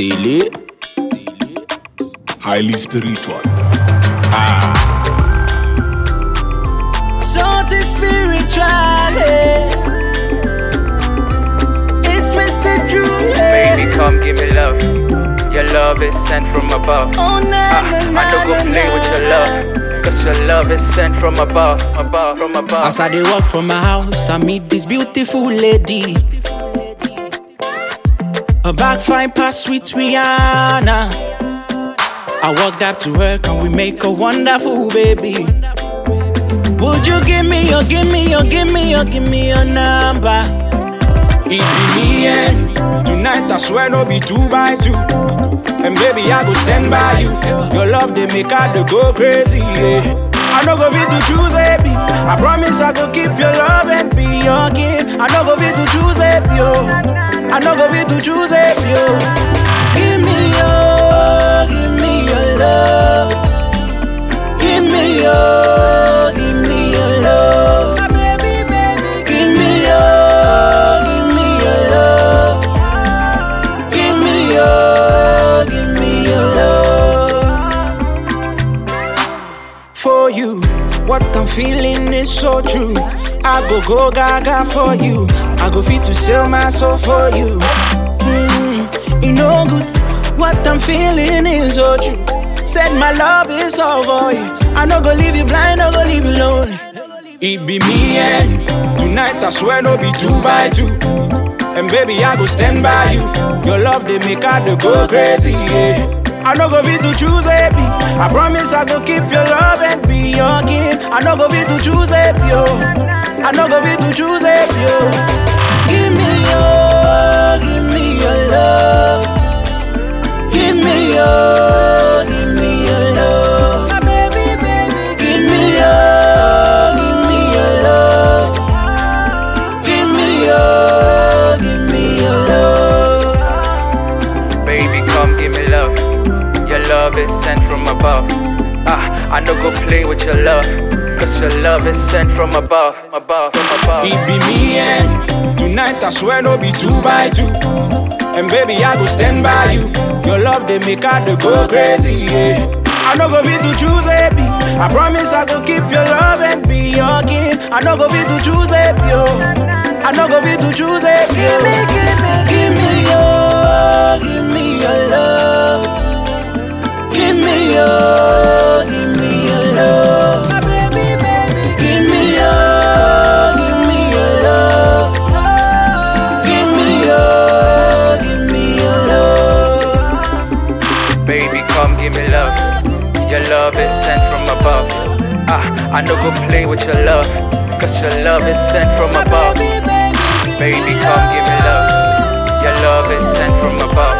Silly. Highly spiritual. Something spiritual. eh. It's Mr. Drew. eh. Baby, come give me love. Your love is sent from above. Oh, na, Ah, na, I don't go na, play na. with your love. Cause your love is sent from above, above, from above. As I dey walk from my house, I meet this beautiful lady. Her back fine past sweet Rihanna. I walked up to her, and we make a wonderful baby. Would you give me your, give me your, give me your, give me your number? It be me and tonight I swear no be two by two. And baby I go stand by you. Your love they make her to go crazy. Yeah. I no go fit to choose baby. I promise I go keep your love and be your king. I no go fit to choose baby. Oh. I go fit to choose baby. Give me your, give me your love. Give me your, give me your love. My baby, baby, give me your, give me your love. Give me your, give me your love. For you, what I'm feeling is so true. I go go gaga for you. I go fit to sell my soul for you. Mm, you know good. What I'm feeling is so true. Said my love is all for you. I no go leave you blind, I no go leave you lonely. It be me and you. Tonight I swear no be two by two. And baby I go stand by you. Your love they make her to go crazy. Yeah. I no go fit to choose baby. I promise I go keep your love and be your king. I no go fit to choose baby. Oh. I no go fit to choose baby. Oh. Give me your, give me your love. Give me your, give me your love. My baby, baby, give me your, give me your love. Give me your, give me your love. Baby, come give me love. Your love is sent from above. I no go play with your love. Cause your love is sent from above, above, from above. It be me and you. tonight I swear no be two by two. And baby I go stand by you. Your love they make her to go crazy. Yeah. I no go be to choose baby. I promise I go keep your love and be your king. I no go be to choose baby. Oh. I no go be to choose baby. Oh. Give me your, give me your love. Give me your, love is sent from above. Ah, I no ah, go play with your love, cause your love is sent from above. Baby, come give me love. Your love is sent from above.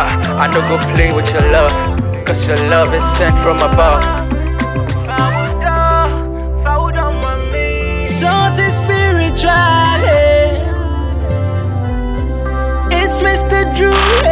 Ah, I no go play with your love, cause your love is sent from above. Something spiritual, eh? it's Mr. Drew.